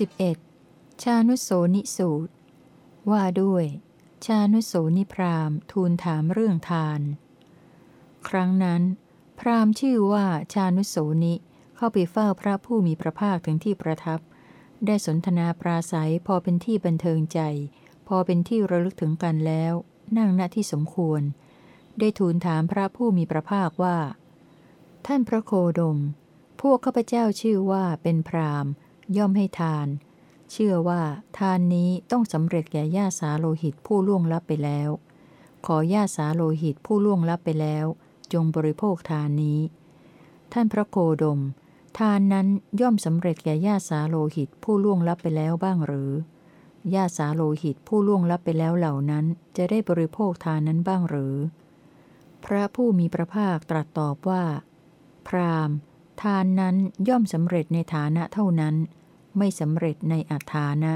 11. ชานุโสนิสูตร ว่าด้วย ชานุโสนิพรามทูลถามเรื่องทาน ครั้งนั้น พรามชื่อว่าชานุโสนิเข้าไปเฝ้าพระผู้มีพระภาคถึงที่ประทับ ได้สนทนาปราศัยพอเป็นที่บันเทิงใจ พอเป็นที่ระลึกถึงกันแล้ว นั่งณที่สมควร ได้ทูลถามพระผู้มีพระภาคว่า ท่านพระโคดม พวกข้าพเจ้าชื่อว่าเป็นพราม ย่อมให้ทาน เชื่อว่าทานนี้ต้องสำเร็จแก่ญาสาโลหิตผู้ล่วงลับไปแล้ว ขอญาสาโลหิตผู้ล่วงลับไปแล้ว จงบริโภคทานนี้ ท่านพระโคดม ทานนั้นย่อมสำเร็จแก่ญาสาโลหิตผู้ล่วงลับไปแล้วบ้างหรือญาสาโลหิตผู้ล่วงลับไปแล้วเหล่านั้น จะได้บริโภคทานนั้นบ้างหรือ พระผู้มีพระภาคตรัสตอบว่า พรามทานนั้นย่อมสำเร็จในฐานะเท่านั้น ไม่สำเร็จในอัฐานะ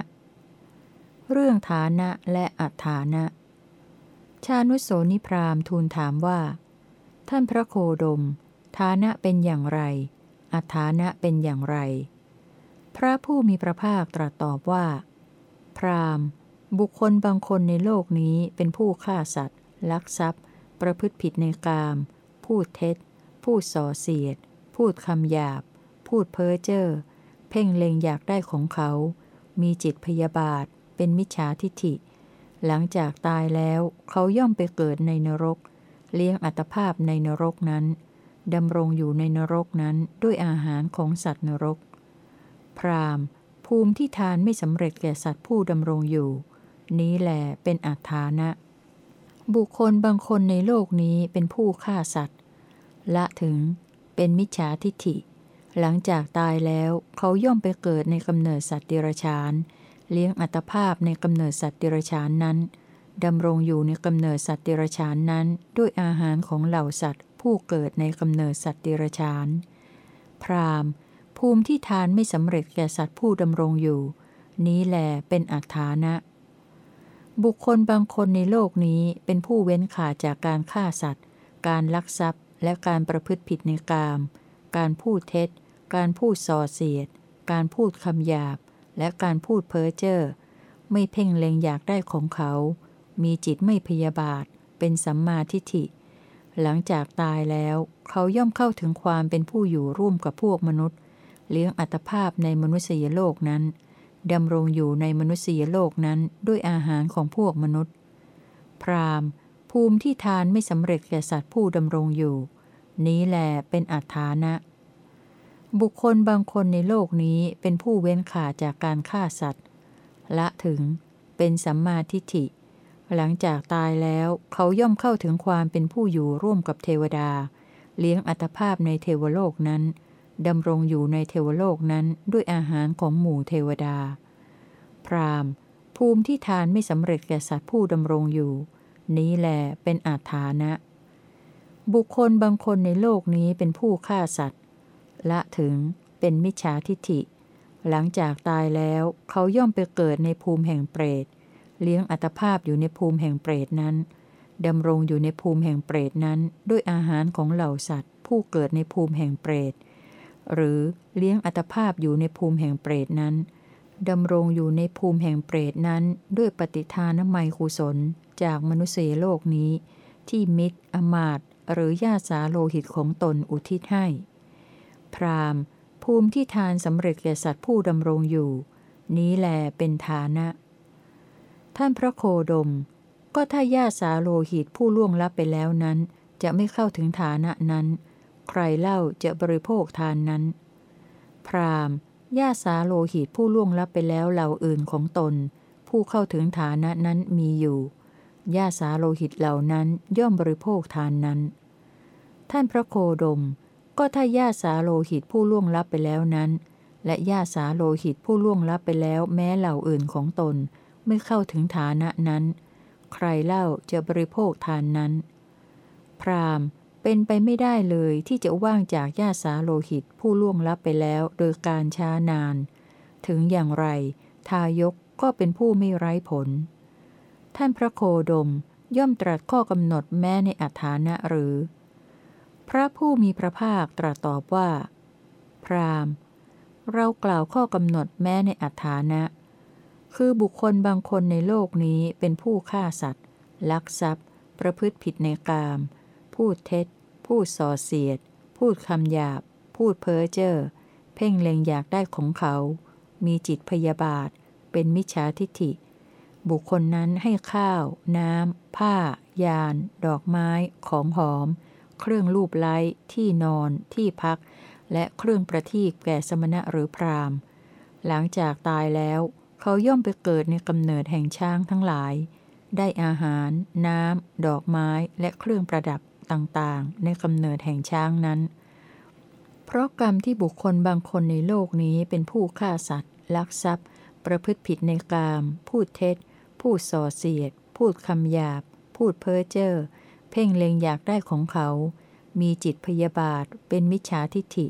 เรื่องฐานะและอัฐานะ ชานุโสนิพรามทูลถามว่า ท่านพระโคดม ฐานะเป็นอย่างไร อัฐานะเป็นอย่างไร พระผู้มีพระภาคตรัสตอบว่า พรามบุคคลบางคนในโลกนี้เป็นผู้ฆ่าสัตว์ ลักทรัพย์ ประพฤติผิดในกาม พูดเท็จ พูดส่อเสียด พูดคำหยาบ พูดเพ้อเจ้อ พ่งเล็งอยากได้ของเขา มีจิตพยาบาท เป็นมิจฉาทิฐิ หลังจากตายแล้วเขาย่อมไปเกิดในนรก เลี้ยงอัตภาพในนรกนั้นดำรงอยู่ในนรกนั้นด้วยอาหารของสัตว์นรก พรามภูมิที่ทานไม่สำเร็จแก่สัตว์ผู้ดำรงอยู่ นี้แหลเป็นอัฐานะ บุคคลบางคนในโลกนี้เป็นผู้ฆ่าสัตว์ ละถึงเป็นมิจฉาทิฐิ หลังจากตายแล้วเขาย่อมไปเกิดในกำเนิดสัตว์เดรัจฉาน เลี้ยงอัตภาพในกำเนิดสัตว์เดรัจฉานนั้นดำรงอยู่ในกำเนิดสัตว์เดรัจฉานนั้น ด้วยอาหารของเหล่าสัตว์ ผู้เกิดในกำเนิดสัตว์เดรัจฉาน พรามภูมิที่ทานไม่สำเร็จแก่สัตว์ผู้ดำรงอยู่ นี้แหลเป็นอัฏฐานะ บุคคลบางคนในโลกนี้เป็นผู้เว้นขาดจากการฆ่าสัตว์ การลักทรัพย์ และการประพฤติผิดในกาม การพูดเท็จ การพูดส่อเสียด การพูดคำหยาบ และการพูดเพ้อเจ้อ ไม่เพ่งเล็งอยากได้ของเขา มีจิตไม่พยาบาท เป็นสัมมาทิฏฐิ หลังจากตายแล้วเขาย่อมเข้าถึงความเป็นผู้อยู่ร่วมกับพวกมนุษย์ เลี้ยงอัตภาพในมนุษยโลกนั้น ดำรงอยู่ในมนุษยโลกนั้นด้วยอาหารของพวกมนุษย์ พรามภูมิที่ทานไม่สำเร็จแก่สัตว์ผู้ดำรงอยู่ นี้แหลเป็นอัฐานะ บุคคลบางคนในโลกนี้เป็นผู้เว้นขาจากการฆ่าสัตว์ ละถึงเป็นสัมมาทิฏฐิ หลังจากตายแล้วเขาย่อมเข้าถึงความเป็นผู้อยู่ร่วมกับเทวดา เลี้ยงอัตภาพในเทวโลกนั้นดำรงอยู่ในเทวโลกนั้นด้วยอาหารของหมู่เทวดา พรามภูมิที่ทานไม่สำเร็จแก่สัตว์ผู้ดำรงอยู่ นี้แหลเป็นอาถานะ บุคคลบางคนในโลกนี้เป็นผู้ฆ่าสัตว์ ละถึงเป็นมิจฉาทิฐิ หลังจากตายแล้วเขาย่อมไปเกิดในภูมิแห่งเปรต เลี้ยงอัตภาพอยู่ในภูมิแห่งเปรตนั้นดำรงอยู่ในภูมิแห่งเปรตนั้น ด้วยอาหารของเหล่าสัตว์ ผู้เกิดในภูมิแห่งเปรต หรือเลี้ยงอัตภาพอยู่ในภูมิแห่งเปรตนั้นดำรงอยู่ในภูมิแห่งเปรตนั้น ด้วยปฏิทานไมคุศลจากมนุษยโลกนี้ ที่มิตร อมาตหรือญาสาโลหิตของตนอุทิศให้ พรามภูมิที่ทานสำเร็จแก่สัตว์ผู้ดำรงอยู่ นี้แลเป็นฐานะ ท่านพระโคดม ก็ถ้าญาสาโลหิตผู้ล่วงลับไปแล้วนั้น จะไม่เข้าถึงฐานะนั้น ใครเล่าจะบริโภคทานนั้น พรามญาสาโลหิตผู้ล่วงลับไปแล้วเหล่าอื่นของตน ผู้เข้าถึงฐานะนั้นมีอยู่ญาสาโลหิตเหล่านั้นย่อมบริโภคทานนั้น ท่านพระโคดม ก็ถ้าญาสาโลหิตผู้ล่วงลับไปแล้วนั้น และญาสาโลหิตผู้ล่วงลับไปแล้วแม้เหล่าอื่นของตน ไม่เข้าถึงฐานะนั้น ใครเล่าจะบริโภคทานนั้น พรามเป็นไปไม่ได้เลยที่จะว่างจากญาสาโลหิตผู้ล่วงลับไปแล้วโดยการช้านาน ถึงอย่างไร ทายกก็เป็นผู้ไม่ไร้ผล ท่านพระโคดมย่อมตรัสข้อกำหนดแม้ในอัฐานะหรือ พระผู้มีพระภาคตรัสตอบว่า พรามเรากล่าวข้อกำหนดแม้ในอัฐานะ คือบุคคลบางคนในโลกนี้เป็นผู้ฆ่าสัตว์ ลักทรัพย์ ประพฤติผิดในกาม พูดเท็จ พูดส่อเสียด พูดคำหยาบ พูดเพ้อเจ้อ เพ่งเล็งอยากได้ของเขา มีจิตพยาบาท เป็นมิจฉาทิฏฐิ บุคคลนั้นให้ข้าว น้ำ ผ้า ยาน ดอกไม้ ของหอม เครื่องลูบไล้ ที่นอน ที่พัก และเครื่องประทีปแก่สมณะหรือพราหมณ์ หลังจากตายแล้ว เขาย่อมไปเกิดในกำเนิดแห่งช้างทั้งหลาย ได้อาหาร น้ำ ดอกไม้ และเครื่องประดับต่างๆ ในกำเนิดแห่งช้างนั้น เพราะกรรมที่บุคคลบางคนในโลกนี้เป็นผู้ฆ่าสัตว์ ลักทรัพย์ ประพฤติผิดในกาม พูดเท็จ พูดส่อเสียด พูดคำหยาบ พูดเพ้อเจ้อ เพ่งเล็งอยากได้ของเขา มีจิตพยาบาท เป็นมิจฉาทิฏฐิ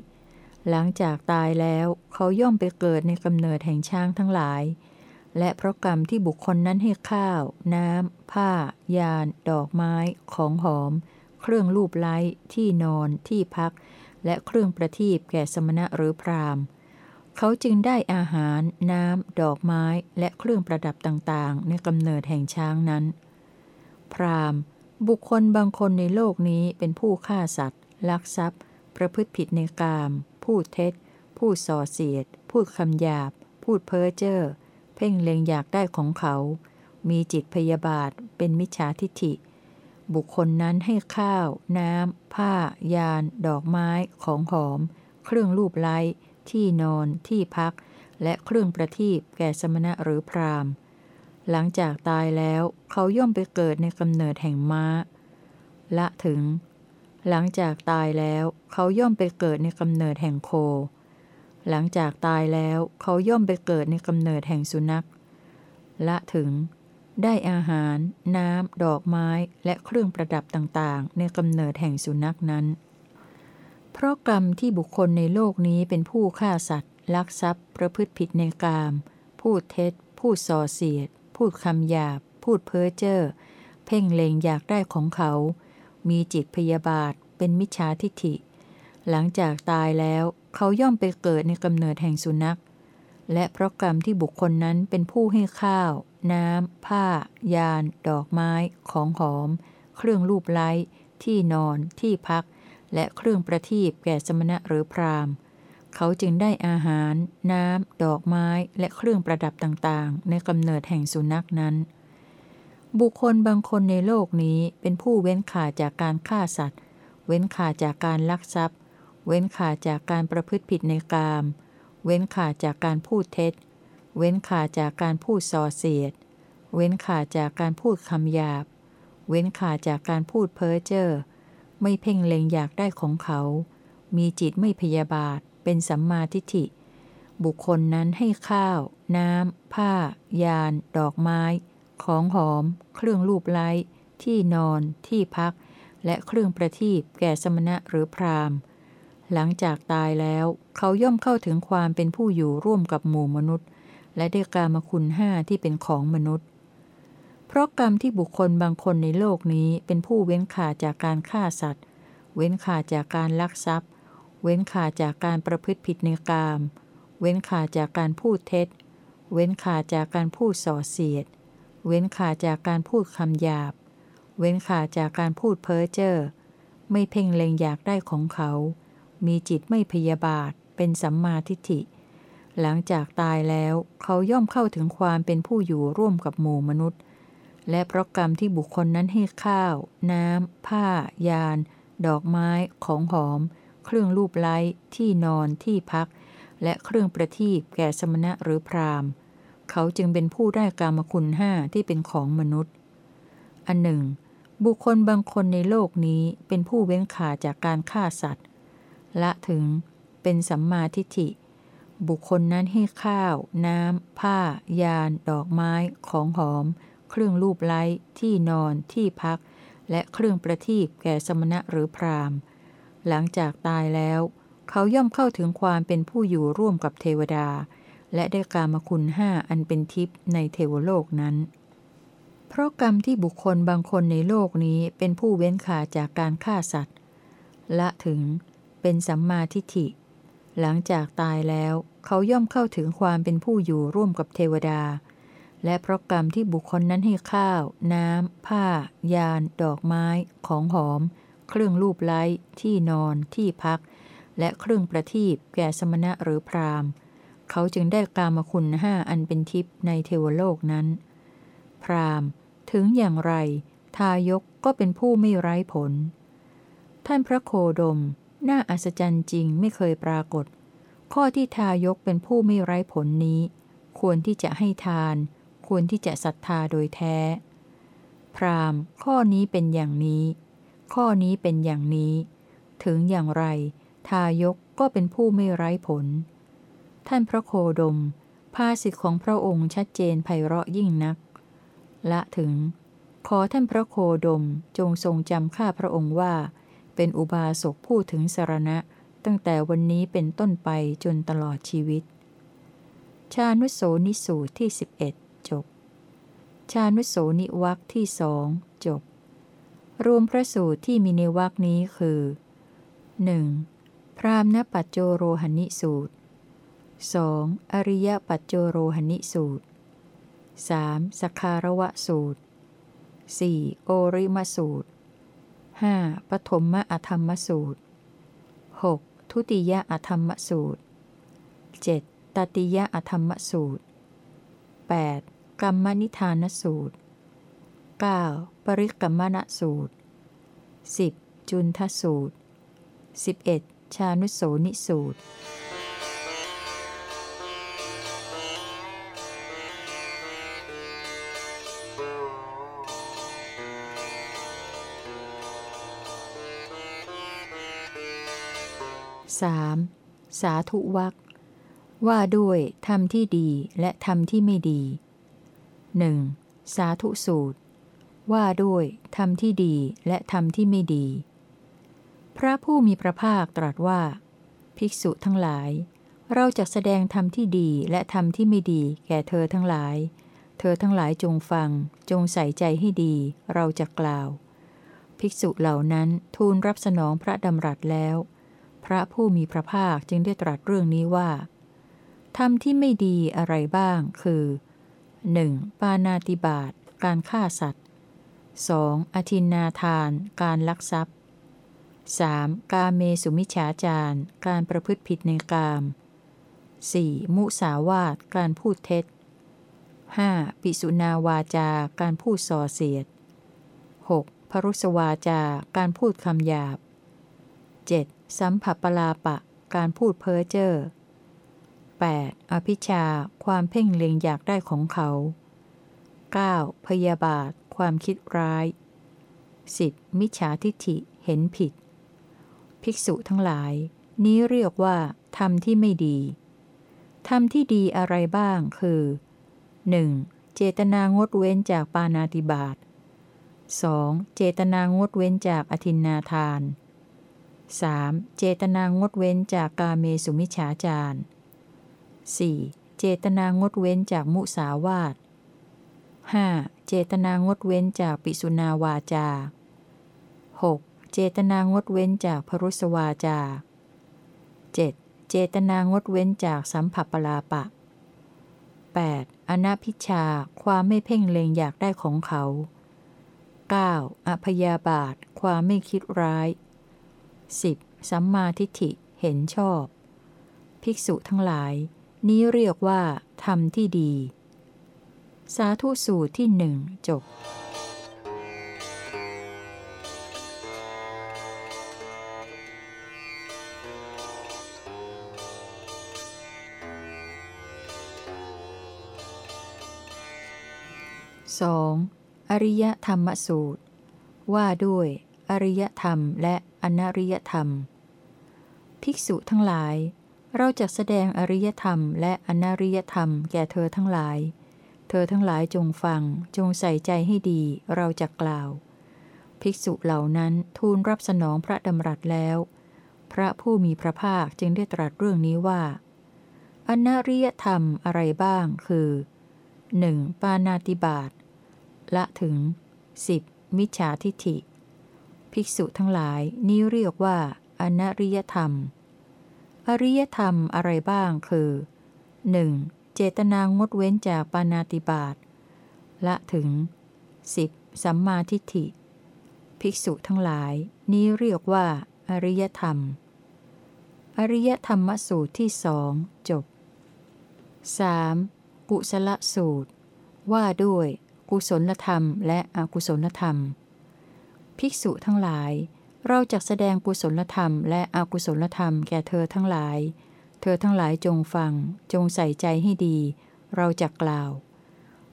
หลังจากตายแล้วเขาย่อมไปเกิดในกำเนิดแห่งช้างทั้งหลาย และเพราะกรรมที่บุคคลนั้นให้ข้าว น้ำ ผ้า ยาน ดอกไม้ ของหอม เครื่องลูบไล้ ที่นอน ที่พัก และเครื่องประทีปแก่สมณะหรือพราหมณ์เขาจึงได้อาหาร น้ำ ดอกไม้ และเครื่องประดับต่างๆ ในกำเนิดแห่งช้างนั้น พราหมณ์ บุคคลบางคนในโลกนี้เป็นผู้ฆ่าสัตว์ ลักทรัพย์ ประพฤติผิดในกาม พูดเท็จพูดส่อเสียด พูดคำหยาบ พูดเพ้อเจ้อ เพ่งเล็งอยากได้ของเขา มีจิตพยาบาท เป็นมิจฉาทิฐิ บุคคลนั้นให้ข้าว น้ำ ผ้า ยาน ดอกไม้ ของหอม เครื่องลูบไล้ ที่นอน ที่พัก และเครื่องประทีปแก่สมณะหรือพราหมณ์ หลังจากตายแล้วเขาย่อมไปเกิดในกำเนิดแห่งม้า ละถึง หลังจากตายแล้วเขาย่อมไปเกิดในกำเนิดแห่งโค หลังจากตายแล้วเขาย่อมไปเกิดในกำเนิดแห่งสุนัข ละถึง ได้อาหาร น้ำ ดอกไม้และเครื่องประดับต่างๆ ในกำเนิดแห่งสุนัขนั้น เพราะกรรมที่บุคคลในโลกนี้เป็นผู้ฆ่าสัตว์ ลักทรัพย์ ประพฤติผิดในกาม พูดเท็จ พูดส่อเสียด พูดคำหยาบ พูดเพ้อเจ้อ เพ่งเล็งอยากได้ของเขา มีจิตพยาบาท เป็นมิจฉาทิฏฐิ หลังจากตายแล้วเขาย่อมไปเกิดในกำเนิดแห่งสุนัข และเพราะกรรมที่บุคคลนั้นเป็นผู้ให้ข้าว น้ำ ผ้า ยาน ดอกไม้ ของหอม เครื่องลูบไล้ ที่นอน ที่พัก และเครื่องประทีปแก่สมณะหรือพราหมณ์ เขาจึงได้อาหาร น้ำ ดอกไม้ และเครื่องประดับต่างๆ ในกำเนิดแห่งสุนัขนั้น บุคคลบางคนในโลกนี้เป็นผู้เว้นขาจากการฆ่าสัตว์ เว้นขาจากการลักทรัพย์ เว้นขาจากการประพฤติผิดในกาม เว้นขาจากการพูดเท็จ เว้นขาจากการพูดส่อเสียด เว้นขาจากการพูดคำหยาบ เว้นขาจากการพูดเพ้อเจ้อ ไม่เพ่งเล็งอยากได้ของเขา มีจิตไม่พยาบาท เป็นสัมมาทิฏฐิ บุคคลนั้นให้ข้าว น้ำ ผ้า ยาน ดอกไม้ ของหอม เครื่องลูบไล้ ที่นอน ที่พัก และเครื่องประทีปแก่สมณะหรือพราหมณ์ หลังจากตายแล้วเขาย่อมเข้าถึงความเป็นผู้อยู่ร่วมกับหมู่มนุษย์ และได้กามคุณห้าที่เป็นของมนุษย์เพราะกรรมที่บุคคลบางคนในโลกนี้เป็นผู้เว้นขาจากการฆ่าสัตว์ เว้นขาจากการลักทรัพย์ เว้นขาดจากการประพฤติผิดในกาม เว้นขาดจากการพูดเท็จ เว้นขาดจากการพูดส่อเสียด เว้นขาดจากการพูดคำหยาบ เว้นขาดจากการพูดเพ้อเจ้อ ไม่เพ่งเล็งอยากได้ของเขา มีจิตไม่พยาบาท เป็นสัมมาทิฏฐิ หลังจากตายแล้วเขาย่อมเข้าถึงความเป็นผู้อยู่ร่วมกับหมู่มนุษย์ และเพราะกรรมที่บุคคลนั้นให้ข้าว น้ำ ผ้า ยาน ดอกไม้ ของหอม เครื่องลูบไล้ที่นอนที่พัก และเครื่องประทีปแก่สมณะหรือพราหมณ์ เขาจึงเป็นผู้ได้กามคุณห้าที่เป็นของมนุษย์ อันหนึ่ง บุคคลบางคนในโลกนี้เป็นผู้เว้นขาจากการฆ่าสัตว์ ละถึงเป็นสัมมาทิฏฐิ บุคคลนั้นให้ข้าว น้ำ ผ้า ยาน ดอกไม้ ของหอม เครื่องลูบไล้ ที่นอน ที่พัก และเครื่องประทีปแก่สมณะหรือพราหมณ์ หลังจากตายแล้ว เขาย่อมเข้าถึงความเป็นผู้อยู่ร่วมกับเทวดา และได้กามคุณห้าอันเป็นทิพย์ในเทวโลกนั้น เพราะกรรมที่บุคคลบางคนในโลกนี้เป็นผู้เว้นขาจากการฆ่าสัตว์ละถึงเป็นสัมมาทิฏฐิ หลังจากตายแล้วเขาย่อมเข้าถึงความเป็นผู้อยู่ร่วมกับเทวดา และเพราะกรรมที่บุคคลนั้นให้ข้าว น้ำ ผ้า ยาน ดอกไม้ ของหอม เครื่องลูบไล้ ที่นอน ที่พัก และเครื่องประทีปแก่สมณะหรือพรามเขาจึงได้กามคุณห้าอันเป็นทิพย์ในเทวโลกนั้น พรามถึงอย่างไร ทายกก็เป็นผู้ไม่ไร้ผล ท่านพระโคดม น่าอัศจรรย์จริงไม่เคยปรากฏ ข้อที่ทายกเป็นผู้ไม่ไร้ผลนี้ ควรที่จะให้ทาน ควรที่จะศรัทธาโดยแท้ พรามข้อนี้เป็นอย่างนี้ ข้อนี้เป็นอย่างนี้ ถึงอย่างไร ทายกก็เป็นผู้ไม่ไร้ผล ท่านพระโคดม ภาษิตของพระองค์ชัดเจนไพเราะยิ่งนัก ละถึง ขอท่านพระโคดมจงทรงจำข้าพระองค์ว่า เป็นอุบาสกผู้ถึงสารณะ ตั้งแต่วันนี้เป็นต้นไปจนตลอดชีวิต ชานุโสนิสูตรที่ 11 จบ ชานุโสนิวักที่สองจบ รวมพระสูตรที่มีในวักนี้คือ 1. พรามณปัจโจโรหณิสูตร 2. อริยปัจโจโรหณิสูตร 3. สคารวะสูตร 4. โอริมสูตร 5. ปฐมมอธรรมสูตร 6. ทุติยอธรรมสูตร 7. ตติยอธรรมสูตร 8. กรรมนิทานสูตร 9. ปริกรรมณสูตร 10. จุนทสูตร 11. ชานุโสนิสูตร 3. สาธุวักว่าด้วยธรรมที่ดีและธรรมที่ไม่ดี 1. สาธุสูตร ว่าด้วยธรรมที่ดีและธรรมที่ไม่ดี พระผู้มีพระภาคตรัสว่า ภิกษุทั้งหลาย เราจะแสดงธรรมที่ดีและธรรมที่ไม่ดี แก่เธอทั้งหลาย เธอทั้งหลายจงฟัง จงใส่ใจให้ดี เราจะกล่าว ภิกษุเหล่านั้นทูลรับสนองพระดำรัสแล้ว พระผู้มีพระภาคจึงได้ตรัสเรื่องนี้ว่าธรรมที่ไม่ดีอะไรบ้างคือ 1. ปานาติบาตการฆ่าสัตว์ 2. อธินนาทาน การลักทรัพย์ 3. กาเมสุมิฉาจาร การประพฤติผิดในกาม 4. มุสาวาทการพูดเท็จ 5. ปิสุนาวาจา การพูดส่อเสียด 6. พรุสวาจา การพูดคำหยาบ 7. สัมผัสปลาปะ การพูดเพ้อเจ้อ 8. อภิชา ความเพ่งเล็งอยากได้ของเขา 9. พยาบาท ความคิดร้าย 10. มิจฉาทิฏฐิเห็นผิด ภิกษุทั้งหลาย นี้เรียกว่าธรรมที่ไม่ดีธรรมที่ดีอะไรบ้างคือ 1. เจตนางดเว้นจากปานาติบาต 2. เจตนางดเว้นจากอธินนาทาน 3. เจตนางดเว้นจากกาเมสุมิจฉาจาร 4. เจตนางดเว้นจากมุสาวาท 5. เจตนางดเว้นจากปิสุนาวาจา 6. เจตนางดเว้นจากพรุสวาจา 7. เจตนางดเว้นจากสัมผัสปลาปะ 8. อนาพิชาความไม่เพ่งเล็งอยากได้ของเขา 9. อพยาบาท ความไม่คิดร้าย 10. สัมมาทิฏฐิเห็นชอบ ภิกษุทั้งหลาย นี้เรียกว่าธรรมที่ดี สาธุสูตรที่หนึ่งจบ 2. อริยธรรมสูตร ว่าด้วย อริยธรรมและอนริยธรรม ภิกษุทั้งหลาย เราจะแสดงอริยธรรมและอนริยธรรมแก่เธอทั้งหลาย เธอทั้งหลายจงฟังจงใส่ใจให้ดีเราจะกล่าว ภิกษุเหล่านั้นทูลรับสนองพระดำรัสแล้ว พระผู้มีพระภาคจึงได้ตรัสเรื่องนี้ว่าอนาริยธรรมอะไรบ้างคือ 1. ปานาติบาตละถึง 10. มิจฉาทิฏฐิ ภิกษุทั้งหลายนี้เรียกว่าอนาริยธรรม อริยธรรมอะไรบ้างคือ 1. เจตนางดเว้นจากปานาติบาตละถึง 10. สัมมาทิฏฐิ ภิกษุทั้งหลาย นี้เรียกว่า อริยธรรม อริยธรรมสูตรที่สองจบ 3. กุศลสูตร ว่าด้วยกุศลธรรมและอกุศลธรรม ภิกษุทั้งหลาย เราจะแสดงกุศลธรรมและอกุศลธรรมแก่เธอทั้งหลาย เธอทั้งหลายจงฟัง จงใส่ใจให้ดี เราจะกล่าว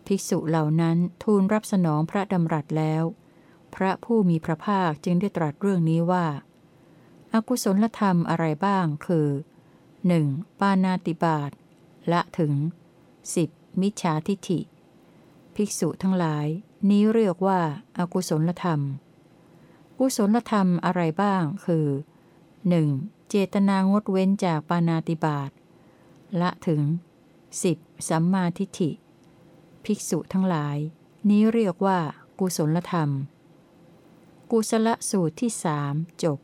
ภิกษุเหล่านั้นทูลรับสนองพระดำรัสแล้ว พระผู้มีพระภาคจึงได้ตรัสเรื่องนี้ว่าอากุศลธรรมอะไรบ้างคือ 1. ปานาติบาตละถึง 10. มิจฉาทิฐิ ภิกษุทั้งหลาย นี้เรียกว่าอากุศลธรรม กุศลธรรมอะไรบ้างคือ 1. เจตนางดเว้นจากปานาติบาตละถึง 10. สัมมาทิฏฐิ ภิกษุทั้งหลาย นี้เรียกว่า กุศลธรรม กุศลสูตรที่สามจบ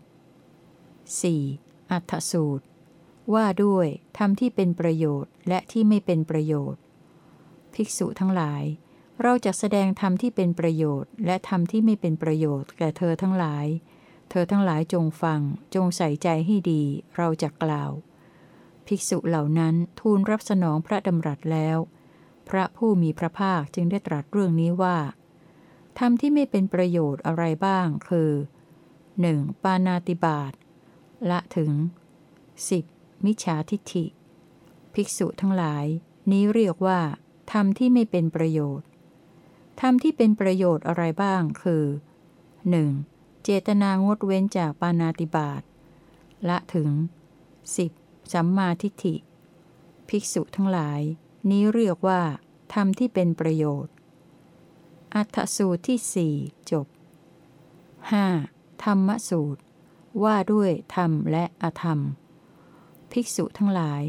4. อัฏฐสูตร ว่าด้วยธรรมที่เป็นประโยชน์และที่ไม่เป็นประโยชน์ ภิกษุทั้งหลาย เราจะแสดงธรรมที่เป็นประโยชน์ และธรรมที่ไม่เป็นประโยชน์แก่เธอทั้งหลาย เธอทั้งหลายจงฟัง จงใส่ใจให้ดี เราจะกล่าว ภิกษุเหล่านั้นทูลรับสนองพระดำรัสแล้ว พระผู้มีพระภาคจึงได้ตรัสเรื่องนี้ว่าธรรมที่ไม่เป็นประโยชน์อะไรบ้างคือ 1. ปานาติบาตละถึง 10. มิจฉาทิฏฐิ ภิกษุทั้งหลาย นี้เรียกว่าธรรมที่ไม่เป็นประโยชน์ธรรมที่เป็นประโยชน์อะไรบ้างคือ 1. เจตนางดเว้นจากปานาติบาตละถึง 10. สัมมาทิฏฐิ ภิกษุทั้งหลาย นี้เรียกว่าธรรมที่เป็นประโยชน์ อัฏฐสูตรที่สี่จบ 5. ธรรมสูตร ว่าด้วยธรรมและอธรรม ภิกษุทั้งหลาย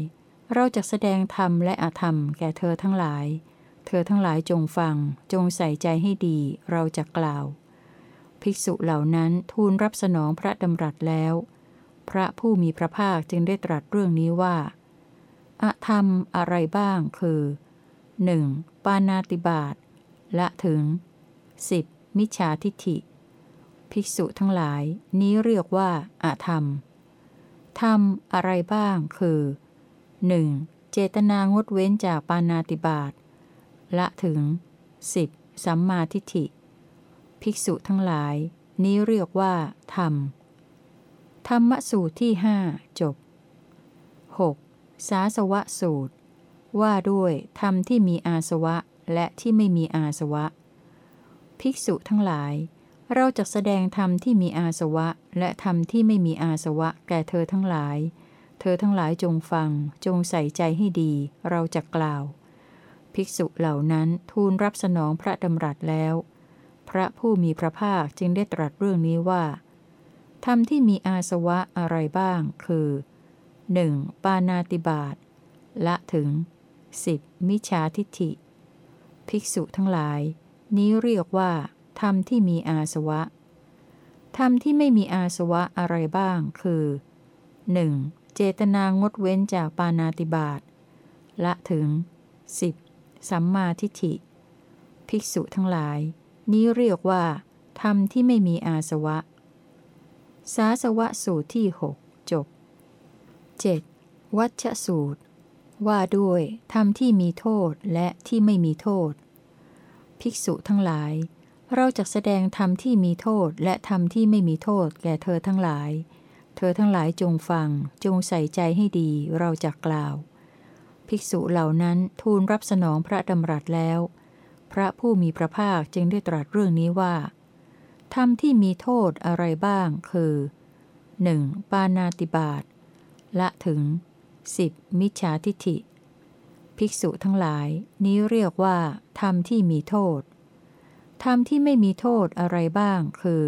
เราจะแสดงธรรมและอธรรมแก่เธอทั้งหลาย เธอทั้งหลายจงฟัง จงใส่ใจให้ดี เราจะกล่าว ภิกษุเหล่านั้นทูลรับสนองพระดำรัสแล้ว พระผู้มีพระภาคจึงได้ตรัสเรื่องนี้ว่าอะธรรมอะไรบ้างคือ 1. ปานาติบาตละถึง 10. มิจฉาทิฏฐิ ภิกษุทั้งหลาย นี้เรียกว่าอาธรรม ธรรมอะไรบ้างคือ 1. เจตนางดเว้นจากปานาติบาตละถึง 10. สัมมาทิฏฐิ ภิกษุทั้งหลาย นี้เรียกว่า ธรรม ธรรมสูตรที่หจบ 6. สาสวะสูตร ว่าด้วยธรรมที่มีอาสวะและที่ไม่มีอาสวะ ภิกษุทั้งหลาย เราจะแสดงธรรมที่มีอาสวะ และธรรมที่ไม่มีอาสวะ แก่เธอทั้งหลาย เธอทั้งหลายจงฟัง จงใส่ใจให้ดี เราจะกล่าว ภิกษุเหล่านั้นทูลรับสนองพระดำรัสแล้ว พระผู้มีพระภาคจึงได้ตรัสเรื่องนี้ว่าธรรมที่มีอาสวะอะไรบ้าง คือ 1. ปานาติบาตละถึง 10. มิจฉาทิฏฐิ ภิกษุทั้งหลาย นี้เรียกว่าธรรมที่มีอาสวะธรรมที่ไม่มีอาสวะอะไรบ้าง คือ 1. เจตนางดเว้นจากปานาติบาตละถึง 10. สัมมาทิฏฐิ ภิกษุทั้งหลาย นี้เรียกว่าธรรมที่ไม่มีอาสวะ สาสวะสูตรที่หจบ 7. วัชสูตร ว่าด้วยธรรมที่มีโทษและที่ไม่มีโทษ ภิกษุทั้งหลาย เราจะแสดงธรรมที่มีโทษและธรรมที่ไม่มีโทษแก่เธอทั้งหลาย เธอทั้งหลายจงฟัง จงใส่ใจให้ดีเราจะกล่าว ภิกษุเหล่านั้นทูลรับสนองพระดำรัสแล้ว ระผู้มีพระภาคจึงได้ตรัสเรื่องนี้ว่าธรรมที่มีโทษอะไรบ้างคือ 1. ปานาติบาตละถึง 10. มิจฉาทิฐิ ภิกษุทั้งหลาย นี้เรียกว่าธรรมที่มีโทษธรรมที่ไม่มีโทษอะไรบ้างคือ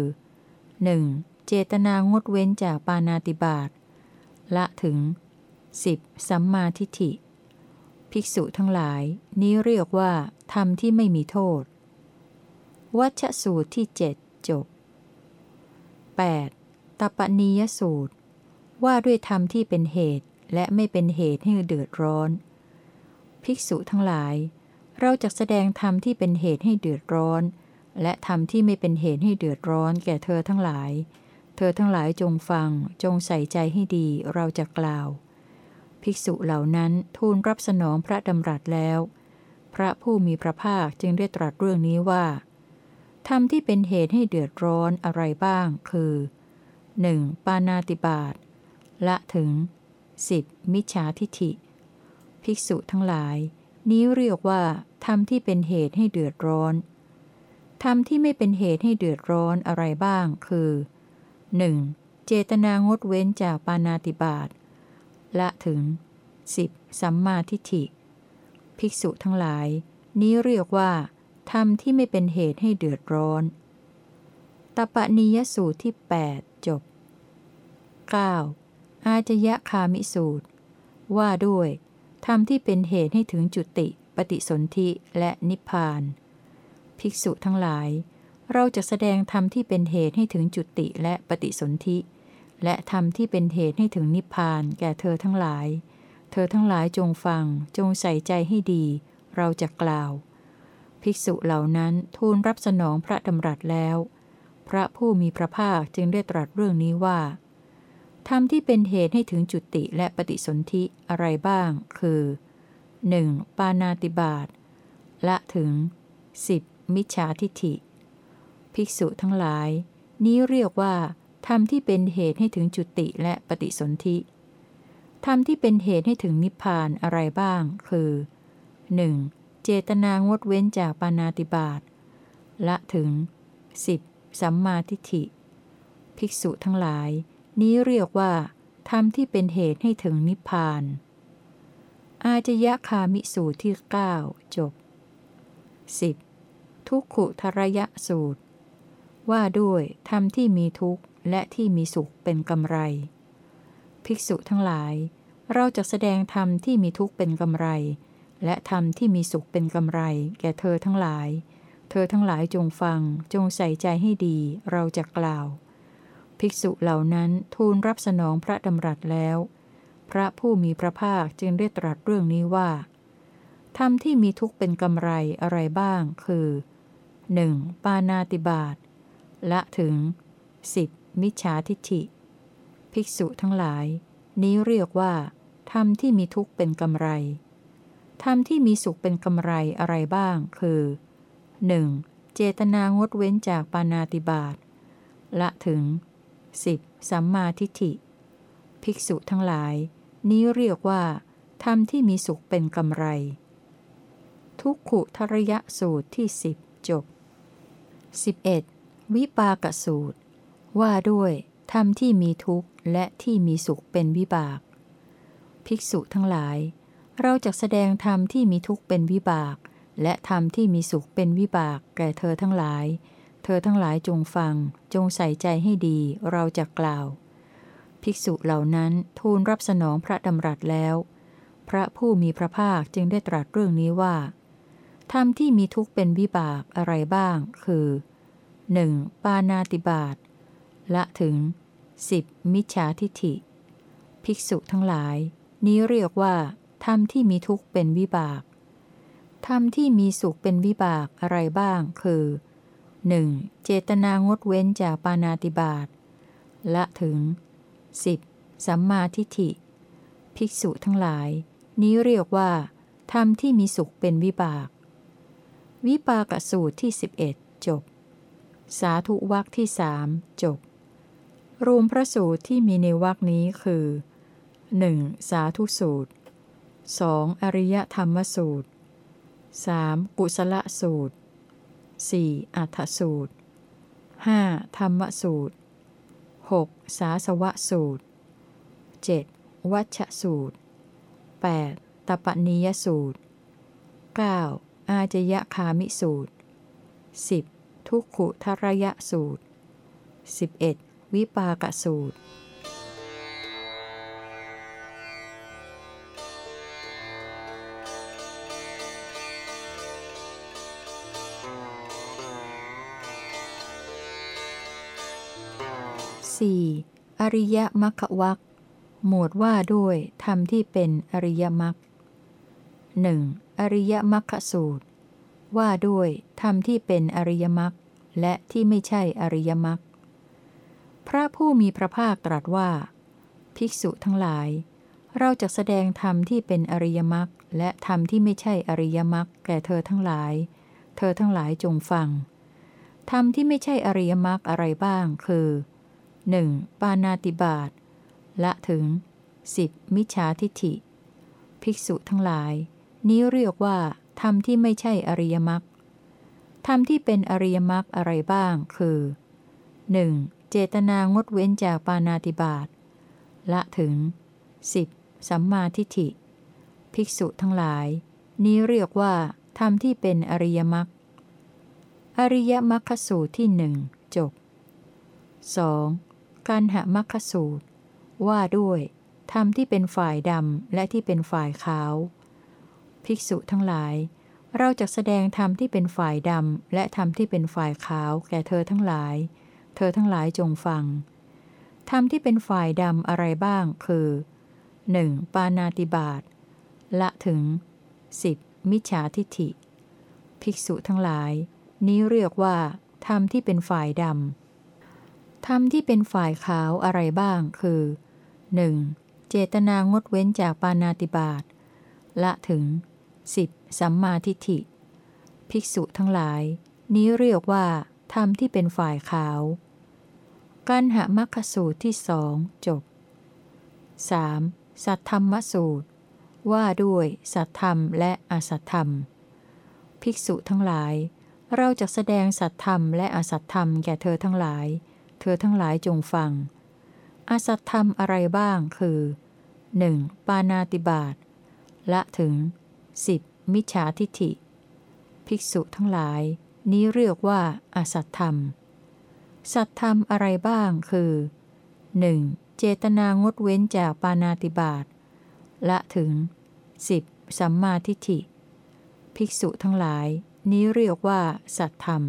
1. เจตนางดเว้นจากปานาติบาตละถึง 10. สัมมาทิฏฐิ ภิกษุทั้งหลาย นี้เรียกว่า ธรรมที่ไม่มีโทษ วัชสูตรที่เจ็ดจบ 8. ตปนียสูตร ว่าด้วยธรรมที่เป็นเหตุและไม่เป็นเหตุให้เดือดร้อน ภิกษุทั้งหลาย เราจะแสดงธรรมที่เป็นเหตุให้เดือดร้อน และธรรมที่ไม่เป็นเหตุให้เดือดร้อนแก่เธอทั้งหลาย เธอทั้งหลายจงฟัง จงใส่ใจให้ดีเราจะกล่าว ภิกษุเหล่านั้นทูลรับสนองพระดำรัสแล้ว พระผู้มีพระภาคจึงได้ตรัสเรื่องนี้ว่าธรรมที่เป็นเหตุให้เดือดร้อนอะไรบ้าง คือ 1. ปานาติบาตละถึง 10. มิจฉาทิฐิ ภิกษุทั้งหลาย นี้เรียกว่าธรรมที่เป็นเหตุให้เดือดร้อนธรรมที่ไม่เป็นเหตุให้เดือดร้อนอะไรบ้าง คือ 1. เจตนางดเว้นจากปานาติบาตละถึง 10. สัมมาทิฏฐิ ภิกษุทั้งหลาย นี้เรียกว่าธรรมที่ไม่เป็นเหตุให้เดือดร้อนตปนิยสูตรที่ 8 จบ 9. อาจยะคามิสูตร ว่าด้วยธรรมที่เป็นเหตุให้ถึงจุติ ปฏิสนธิและนิพพาน ภิกษุทั้งหลาย เราจะแสดงธรรมที่เป็นเหตุให้ถึงจุติและปฏิสนธิ และธรรมที่เป็นเหตุให้ถึงนิพพานแก่เธอทั้งหลาย เธอทั้งหลายจงฟังจงใส่ใจให้ดี เราจะกล่าว ภิกษุเหล่านั้นทูลรับสนองพระดำรัสแล้ว พระผู้มีพระภาคจึงได้ตรัสเรื่องนี้ว่าธรรมที่เป็นเหตุให้ถึงจุติและปฏิสนธิอะไรบ้าง คือ 1. ปานาติบาตละถึง 10. มิจฉาทิฐิ ภิกษุทั้งหลาย นี้เรียกว่าธรรมที่เป็นเหตุให้ถึงจุติและปฏิสนธิ ธรรมที่เป็นเหตุให้ถึงนิพพานอะไรบ้าง คือ 1. เจตนางดเว้นจากปานาติบาตละถึง 10. สัมมาทิฏฐิ ภิกษุทั้งหลาย นี้เรียกว่าธรรมที่เป็นเหตุให้ถึงนิพพาน อาจยะคามิสูตรที่ 9 จบ 10. ทุกขุทรยะสูตร ว่าด้วยธรรมที่มีทุกข์และที่มีสุขเป็นกำไร ภิกษุทั้งหลาย เราจะแสดงธรรมที่มีทุกข์เป็นกำไร และธรรมที่มีสุขเป็นกำไร แก่เธอทั้งหลาย เธอทั้งหลายจงฟัง จงใส่ใจให้ดี เราจะกล่าว ภิกษุเหล่านั้นทูลรับสนองพระดำรัสแล้ว พระผู้มีพระภาคจึงได้ตรัสเรื่องนี้ว่า ธรรมที่มีทุกข์เป็นกำไรอะไรบ้าง คือ 1. ปานาติบาตละถึง 10. มิจฉาทิฐิ ภิกษุทั้งหลาย นี้เรียกว่าธรรมที่มีทุกข์เป็นกำไรธรรมที่มีสุขเป็นกำไรอะไรบ้าง คือ 1. เจตนางดเว้นจากปานาติบาตละถึง 10. สัมมาทิฏฐิ ภิกษุทั้งหลาย นี้เรียกว่าธรรมที่มีสุขเป็นกำไร ทุกขุทรยะสูตรที่สิบจบ 11. วิปากสูตร ว่าด้วย ธรรมที่มีทุกข์และที่มีสุขเป็นวิบาก ภิกษุทั้งหลาย เราจะแสดงธรรมที่มีทุกข์เป็นวิบาก และธรรมที่มีสุขเป็นวิบาก แก่เธอทั้งหลาย เธอทั้งหลายจงฟัง จงใส่ใจให้ดี เราจะกล่าว ภิกษุเหล่านั้นทูลรับสนองพระดำรัสแล้ว พระผู้มีพระภาคจึงได้ตรัสเรื่องนี้ว่าธรรมที่มีทุกข์เป็นวิบากอะไรบ้าง คือ 1. ปานาติบาต ละถึง 10. มิจฉาทิฐิ ภิกษุทั้งหลาย นี้เรียกว่าธรรมที่มีทุกข์เป็นวิบากธรรมที่มีสุขเป็นวิบากอะไรบ้าง คือ 1. เจตนางดเว้นจากปานาติบาตละถึง 10. สัมมาทิฏฐิ ภิกษุทั้งหลาย นี้เรียกว่าธรรมที่มีสุขเป็นวิบาก วิปากสูตรที่ 11 จบ สาธุวักที่สามจบ รวมพระสูตรที่มีในวักนี้คือ 1. สาธุสูตร 2. อริยธรรมสูตร 3. กุศลสูตร 4. อัฏฐสูตร 5. ธรรมสูตร 6. สาสวะสูตร 7. วัชสูตร 8. ตปนิยสูตร 9. อาจยคามิสูตร 10. ทุกขุทรยสูตร 11. วิปากสูตร 4. อริยมรรควักหมวดว่าด้วยธรรมที่เป็นอริยมรรคหนึ่งอริยมรรคสูตร ว่าด้วยธรรมที่เป็นอริยมรรคและที่ไม่ใช่อริยมรรค พระผู้มีพระภาคตรัสว่า ภิกษุทั้งหลาย เราจะแสดงธรรมที่เป็นอริยมรรคและธรรมที่ไม่ใช่อริยมรรคแก่เธอทั้งหลาย เธอทั้งหลายจงฟัง ธรรมที่ไม่ใช่อริยมรรคอะไรบ้างคือ 1. ปานาติบาตละถึง 10. มิจฉาทิฐิ ภิกษุทั้งหลาย นี้เรียกว่าธรรมที่ไม่ใช่อริยมรรคธรรมที่เป็นอริยมรรคอะไรบ้างคือ 1. เจตนางดเว้นจากปานาติบาตละถึง 10. สัมมาทิฏฐิ ภิกษุทั้งหลาย นี้เรียกว่าธรรมที่เป็นอริยมรรคอริยมรรคสูตรที่หนึ่งจบ 2. การหมรรคสูตร ว่าด้วยธรรมที่เป็นฝ่ายดำและที่เป็นฝ่ายขาว ภิกษุทั้งหลาย เราจะแสดงธรรมที่เป็นฝ่ายดำและธรรมที่เป็นฝ่ายขาวแก่เธอทั้งหลาย เธอทั้งหลายจงฟัง ธรรมที่เป็นฝ่ายดำอะไรบ้างคือ 1. ปานาติบาตละถึง 10. มิจฉาทิฐิ ภิกษุทั้งหลาย นี้เรียกว่า ธรรมที่เป็นฝ่ายดำธรรมที่เป็นฝ่ายขาวอะไรบ้างคือ 1. เจตนางดเว้นจากปานาติบาตละถึง 10. สัมมาทิฏฐิ ภิกษุทั้งหลาย นี้เรียกว่าธรรมที่เป็นฝ่ายขาว กันหมัคคสูตรที่สองจบ 3. สัทธรรมสูตร ว่าด้วยสัตธรรมและอสัตธรรม ภิกษุทั้งหลาย เราจะแสดงสัตธรรมและอสัตธรรมแก่เธอทั้งหลาย เธอทั้งหลายจงฟัง อสัตธรรมอะไรบ้างคือ 1. ปานาติบาตละถึง 10. มิจฉาทิฐิ ภิกษุทั้งหลาย นี้เรียกว่าอสัตธรรม สัตธรรมอะไรบ้างคือ 1. เจตนางดเว้นจากปานาติบาตละถึง 10. สัมมาทิฏฐิ ภิกษุทั้งหลาย นี้เรียกว่า สัตธรรม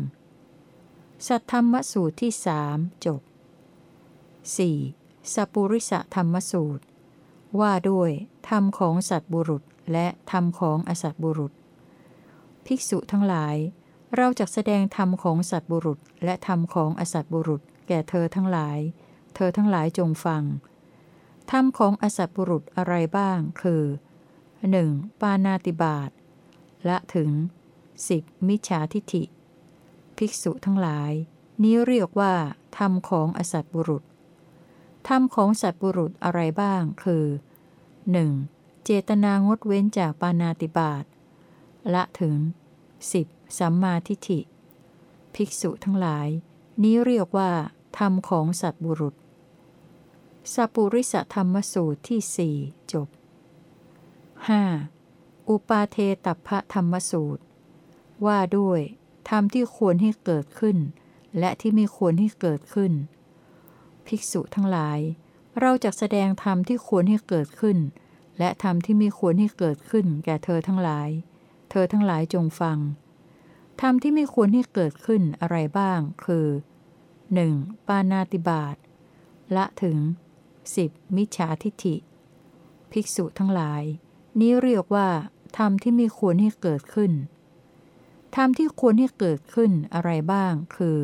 สัตธรรมสูตรที่สามจบ 4. สัปุริสธรรมสูตร ว่าด้วย ธรรมของสัตบุรุษและธรรมของอสัตบุรุษ ภิกษุทั้งหลาย เราจะแสดงธรรมของสัตบุรุษ และธรรมของอสัตบุรุษ แก่เธอทั้งหลาย เธอทั้งหลายจงฟัง ธรรมของอสัตบุรุษอะไรบ้าง คือ 1. ปานาติบาตละถึง 10. มิจฉาทิฐิ ภิกษุทั้งหลาย นี้เรียกว่า ธรรมของอสัตบุรุษ ธรรมของสัตบุรุษอะไรบ้าง คือ 1. เจตนางดเว้นจากปานาติบาตละถึง 10. สัมมาทิฏฐิ ภิกษุทั้งหลาย นี้เรียกว่า ธรรมของสัตบุรุษ สัปุริสธรรมสูตรที่สี่จบ 5. อุปาเทตัพธรรมสูตร ว่าด้วย ธรรมที่ควรให้เกิดขึ้น และที่ไม่ควรให้เกิดขึ้น ภิกษุทั้งหลาย เราจะแสดงธรรมที่ควรให้เกิดขึ้น และธรรมที่ไม่ควรให้เกิดขึ้น แก่เธอทั้งหลาย เธอทั้งหลายจงฟัง ธรรมที่ไม่ควรให้เกิดขึ้นอะไรบ้าง คือ 1. ปานาติบาตละถึง 10. มิจฉาทิฐิ ภิกษุทั้งหลาย นี้เรียกว่า ธรรมที่ไม่ควรให้เกิดขึ้น ธรรมที่ควรให้เกิดขึ้นอะไรบ้าง คือ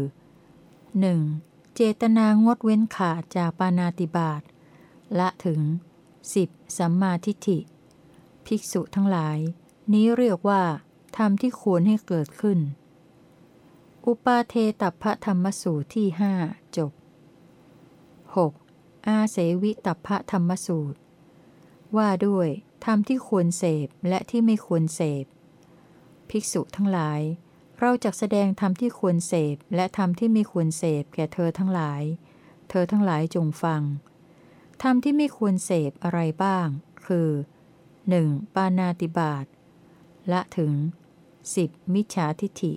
1. เจตนางดเว้นขาดจากปานาติบาตละถึง 10. สัมมาทิฏฐิ ภิกษุทั้งหลาย นี้เรียกว่า ธรรมที่ควรให้เกิดขึ้น อุปาเทตัพพธรรมสูตรที่หจบ 6. อาเสวิตัพพธรรมสูตร ว่าด้วยธรรมที่ควรเสพและที่ไม่ควรเสพ ภิกษุทั้งหลาย เราจะแสดงธรรมที่ควรเสพและธรรมที่ไม่ควรเสพแก่เธอทั้งหลาย เธอทั้งหลายจงฟัง ธรรมที่ไม่ควรเสพอะไรบ้าง คือ 1. ปานาติบาตละถึง 10. มิจฉาทิฐิ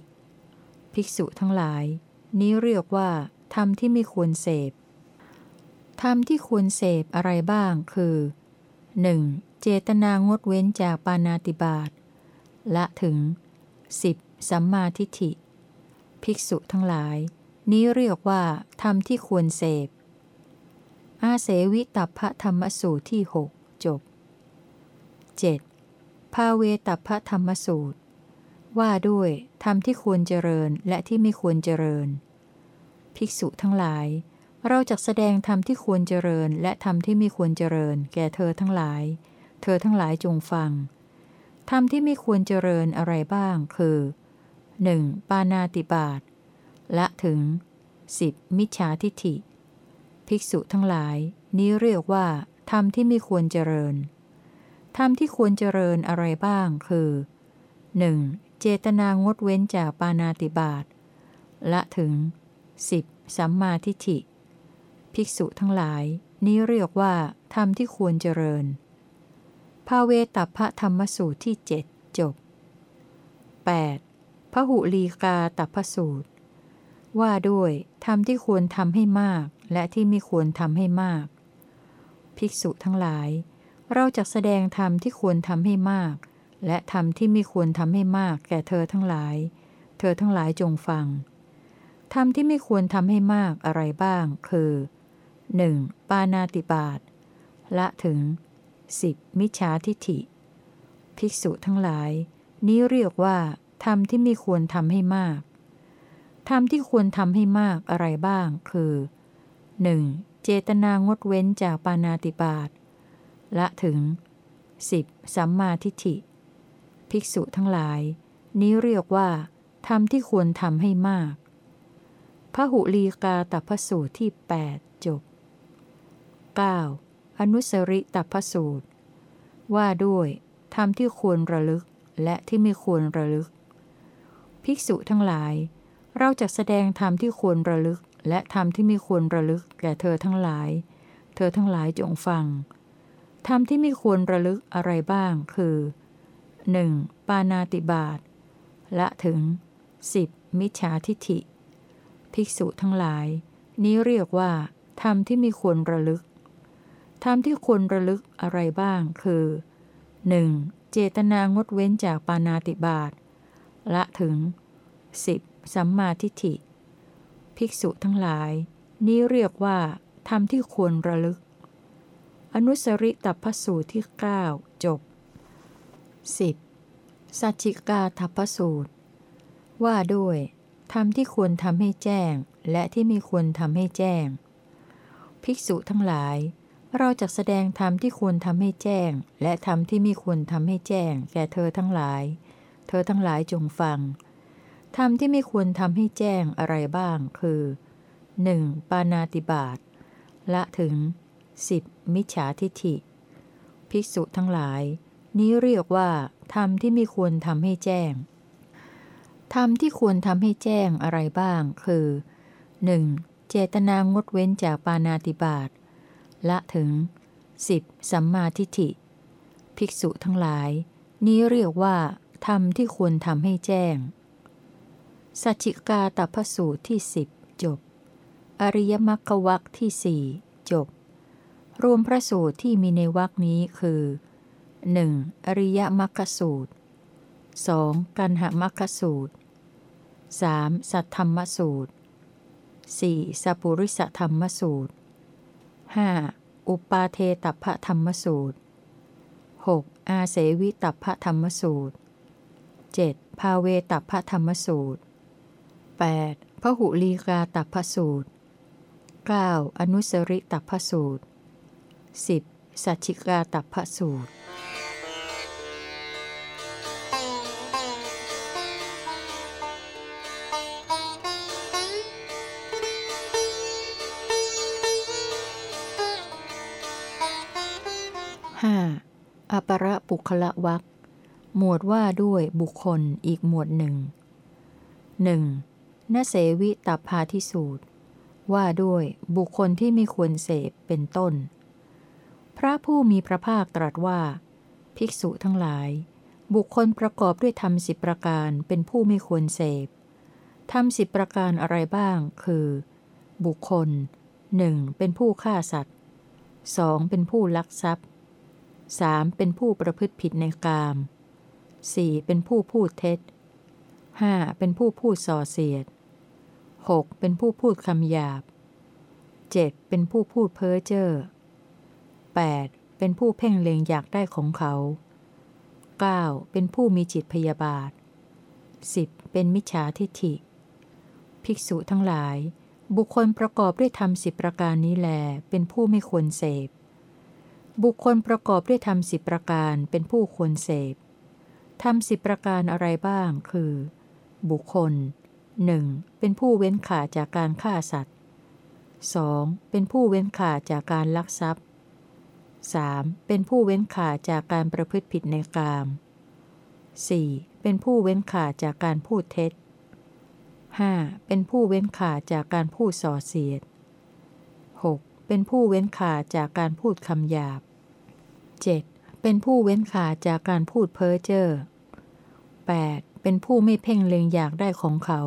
ภิกษุทั้งหลาย นี้เรียกว่าธรรมที่ไม่ควรเสพธรรมที่ควรเสพอะไรบ้างคือ 1. เจตนางดเว้นจากปานาติบาตละถึง 10. สัมมาทิฏฐิ ภิกษุทั้งหลาย นี้เรียกว่าธรรมที่ควรเสพ อาเสวิตัพพธรรมสูตรที่หกจบ 7. ภาเวตัพพธรรมสูตร ว่าด้วยธรรมที่ควรเจริญและที่ไม่ควรเจริญ ภิกษุทั้งหลาย เราจะแสดงธรรมที่ควรเจริญ และธรรมที่ไม่ควรเจริญ แก่เธอทั้งหลาย เธอทั้งหลายจงฟัง ธรรมที่ไม่ควรเจริญอะไรบ้าง คือ 1. ปานาติบาตละถึง 10. มิจฉาทิฐิ ภิกษุทั้งหลาย นี้เรียกว่าธรรมที่ไม่ควรเจริญธรรมที่ควรเจริญอะไรบ้าง คือ 1. เจตนางดเว้นจากปานาติบาตละถึง 10. สัมมาทิฏฐิ ภิกษุทั้งหลาย นี้เรียกว่า ธรรมที่ควรเจริญ ภาเวตัพระธรรมสูตรที่เจ็ดจบ 8. พระหุลีกาตัพสูตร ว่าด้วย ธรรมที่ควรทำให้มาก และที่ไม่ควรทำให้มาก ภิกษุทั้งหลาย เราจะแสดงธรรมที่ควรทำให้มาก และธรรมที่ไม่ควรทำให้มากแก่เธอทั้งหลาย เธอทั้งหลายจงฟังธรรมที่ไม่ควรทำให้มากอะไรบ้าง คือ 1. ปานาติบาตละถึง 10. มิจฉาทิฐิ ภิกษุทั้งหลาย นี้เรียกว่าธรรมที่ไม่ควรทำให้มากธรรมที่ควรทำให้มากอะไรบ้าง คือ 1. เจตนางดเว้นจากปานาติบาตละถึง 10. สัมมาทิฏฐิ ภิกษุทั้งหลาย นี้เรียกว่าธรรมที่ควรทำให้มากพระหุลีกาตัพสูตรที่ 8 จบ 9. อนุสริตัพสูตร ว่าด้วยธรรมที่ควรระลึกและที่ไม่ควรระลึก ภิกษุทั้งหลาย เราจะแสดงธรรมที่ควรระลึก และธรรมที่ไม่ควรระลึกแก่เธอทั้งหลาย เธอทั้งหลายจงฟังธรรมที่ไม่ควรระลึกอะไรบ้าง คือ 1. ปานาติบาตละถึง 10. มิจฉาทิฐิ ภิกษุทั้งหลาย นี้เรียกว่า ธรรมที่ม่ควรระลึก ธรรมที่ควรระลึกอะไรบ้างคือ 1. เจตนางดเว้นจากปานาติบาตละถึง 10. สัมมาทิฏฐิ ภิกษุทั้งหลาย นี้เรียกว่าธรรมที่ควรระลึก อนุสริตัพสูตรที่ 9 10. สัจจิกาทัพสูตร ว่าด้วยธรรมที่ควรทำให้แจ้ง และที่ไม่ควรทำให้แจ้ง ภิกษุทั้งหลาย เราจะแสดงธรรมที่ควรทำให้แจ้ง และธรรมที่ไม่ควรทำให้แจ้ง แก่เธอทั้งหลาย เธอทั้งหลายจงฟังธรรมที่ไม่ควรทำให้แจ้งอะไรบ้างคือ 1. ปานาติบาตละถึง 10. มิจฉาทิฐิ ภิกษุทั้งหลาย นี้เรียกว่าธรรมที่ไม่ควรทำให้แจ้ง ธรรมที่ควรทำให้แจ้งอะไรบ้าง คือ 1. เจตนางดเว้นจากปานาติบาตละถึง 10. สัมมาทิฏฐิ ภิกษุทั้งหลาย นี้เรียกว่าธรรมที่ควรทำให้แจ้ง สัจจิกาตัพสูตรที่สิบจบ อริยมรรควักที่สี่จบ รวมพระสูตรที่มีในวักนี้คือ 1. อริยมรรคสูตร 2. กันหมรรคสูตร 3. สัทธรรมสูตร 4. สัปุริสธรรมสูตร 5. อุปาเทตัพธรรมสูตร 6. อาเสวิตัพธรรมสูตร 7. ภาเวตัพธรรมสูตร 8. พหุลีกาตัพสูตร 9. อนุสริตัพสูตร 10. สัจฉิกาตัพสูตร 5. อปรปุคละวักหมวดว่าด้วยบุคคลอีกหมวดหนึ่งหนึ่งนเสวิตัพาทิสูตร ว่าด้วยบุคคลที่ไม่ควรเสพเป็นต้น พระผู้มีพระภาคตรัสว่า ภิกษุทั้งหลาย บุคคลประกอบด้วยธรรมสิบประการเป็นผู้ไม่ควรเสพธรรมสิบประการอะไรบ้าง คือ บุคคลหนึ่งเป็นผู้ฆ่าสัตว์สองเป็นผู้ลักทรัพย์ 3. เป็นผู้ประพฤติผิดในกาม 4. เป็นผู้พูดเท็จ 5. เป็นผู้พูดส่อเสียด 6. เป็นผู้พูดคำหยาบ 7. เป็นผู้พูดเพ้อเจ้อ 8. เป็นผู้เพ่งเล็งอยากได้ของเขา 9. เป็นผู้มีจิตพยาบาท 10. เป็นมิจฉาทิฐิ ภิกษุทั้งหลาย บุคคลประกอบด้วยธรรมสิบประการนี้แล เป็นผู้ไม่ควรเสพ บุคคลประกอบด้วยธรรมสิบประการเป็นผู้ควรเสพธรรมสิบประการอะไรบ้าง คือ บุคคล 1. เป็นผู้เว้นขาจากการฆ่าสัตว์ 2. เป็นผู้เว้นขาจากการลักทรัพย์ 3. เป็นผู้เว้นขาจากการประพฤติผิดในกาม 4. เป็นผู้เว้นขาจากการพูดเท็จ 5. เป็นผู้เว้นขาจากการพูดส่อเสียด 6. เป็นผู้เว้นขาจากการพูดคำหยาบ 7. เป็นผู้เว้นขาจากการพูดเพ้อเจ้อ 8. เป็นผู้ไม่เพ่งเล็งอยากได้ของเขา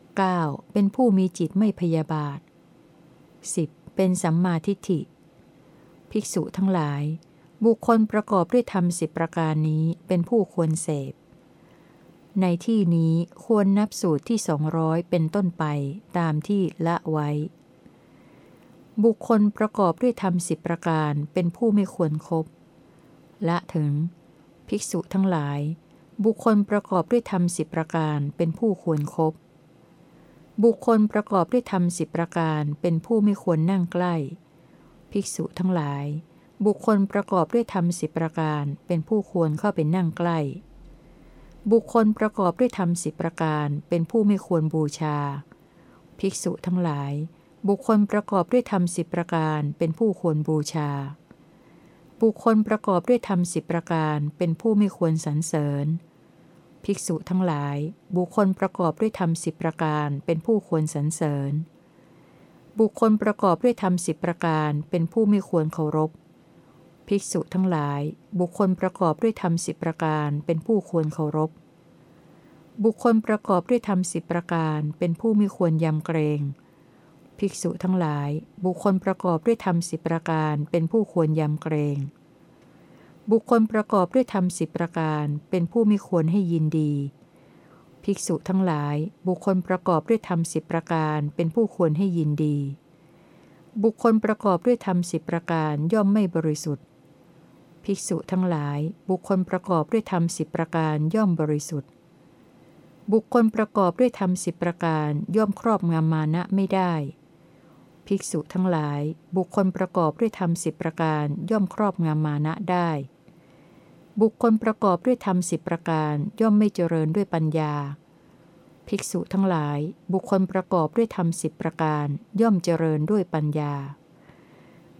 9. เป็นผู้มีจิตไม่พยาบาท 10. เป็นสัมมาทิฏฐิ ภิกษุทั้งหลาย บุคคลประกอบด้วยธรรมสิบประการนี้เป็นผู้ควรเสพ ในที่นี้ควรนับสูตรที่สองร้อยเป็นต้นไปตามที่ละไว้ บุคคลประกอบด้วยธรรมสิบประการเป็นผู้ไม่ควรครบละถึง ภิกษุทั้งหลาย บุคคลประกอบด้วยธรรมสิบประการเป็นผู้ควรครบบุคคลประกอบด้วยธรรมสิบประการเป็นผู้ไม่ควรนั่งใกล้ ภิกษุทั้งหลาย บุคคลประกอบด้วยธรรมสิบประการเป็นผู้ควรเข้าไปนั่งใกล้ บุคคลประกอบด้วยธรรมสิบประการเป็นผู้ไม่ควรบูชา ภิกษุทั้งหลาย บุคคลประกอบด้วยธรรมสิบประการเป็นผู้ควรบูชา บุคคลประกอบด้วยธรรมสิบประการเป็นผู้ไม่ควรสรรเสริญ ภิกษุทั้งหลาย บุคคลประกอบด้วยธรรมสิบประการเป็นผู้ควรสรรเสริญ บุคคลประกอบด้วยธรรมสิบประการเป็นผู้ไม่ควรเคารพ ภิกษุทั้งหลาย บุคคลประกอบด้วยธรรมสิบประการเป็นผู้ควรเคารพ บุคคลประกอบด้วยธรรมสิบประการเป็นผู้ไม่ควรยำเกรง ภิกษุทั้งหลาย บุคคลประกอบด้วยธรรมสิบประการเป็นผู้ควรยำเกรง บุคคลประกอบด้วยธรรมสิบประการเป็นผู้ไม่ควรให้ยินดี ภิกษุทั้งหลาย บุคคลประกอบด้วยธรรมสิบประการเป็นผู้ควรให้ยินดี บุคคลประกอบด้วยธรรมสิบประการย่อมไม่บริสุทธิ์ ภิกษุทั้งหลาย บุคคลประกอบด้วยธรรมสิบประการย่อมบริสุทธิ์บุคคลประกอบด้วยธรรมสิบประการย่อมครอบงำมานะไม่ได้ ภิกษุทั้งหลาย บุคคลประกอบด้วยธรรมสิบประการย่อมครอบงำมานะได้ บุคคลประกอบด้วยธรรมสิบประการย่อมไม่เจริญด้วยปัญญา ภิกษุทั้งหลาย บุคคลประกอบด้วยธรรมสิบประการย่อมเจริญด้วยปัญญา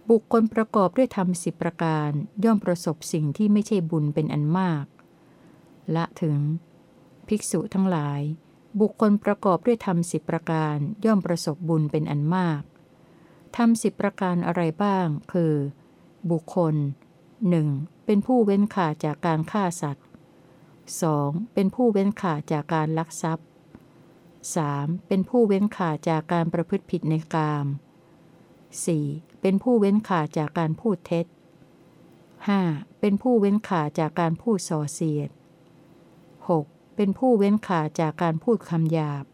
บุคคลประกอบด้วยธรรมสิบประการย่อมประสบสิ่งที่ไม่ใช่บุญเป็นอันมาก ละถึง ภิกษุทั้งหลาย บุคคลประกอบด้วยธรรมสิบประการย่อมประสบบุญเป็นอันมาก ธรรมสิบประการอะไรบ้าง คือ บุคคลหนึ่งเป็นผู้เว้นขาจากการฆ่าสัตว์ 2. เป็นผู้เว้นขาจากการลักทรัพย์ 3. เป็นผู้เว้นขาจากการประพฤติผิดในกาม 4. เป็นผู้เว้นขาจากการพูดเท็จ 5. เป็นผู้เว้นขาจากการพูดส่อเสียด 6. เป็นผู้เว้นขาจากการพูดคำหยาบ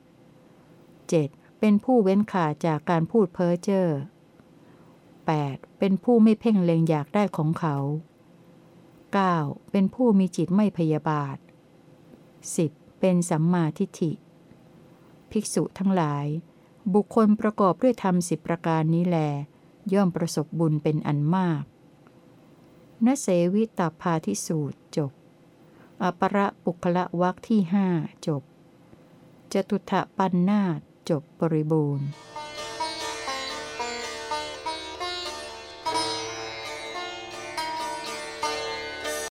7. เป็นผู้เว้นขาจากการพูดเพ้อเจ้อ 8. เป็นผู้ไม่เพ่งเล็งอยากได้ของเขา 9. เป็นผู้มีจิตไม่พยาบาท 10. เป็นสัมมาทิฏฐิ ภิกษุทั้งหลาย บุคคลประกอบด้วยธรรมสิบประการนี้แล ย่อมประสบบุญเป็นอันมากนเสวิตาพาทิสูตรจบ อประปุคละวักที่ห้าจบ จตุถะปันนาจบริบูรณ์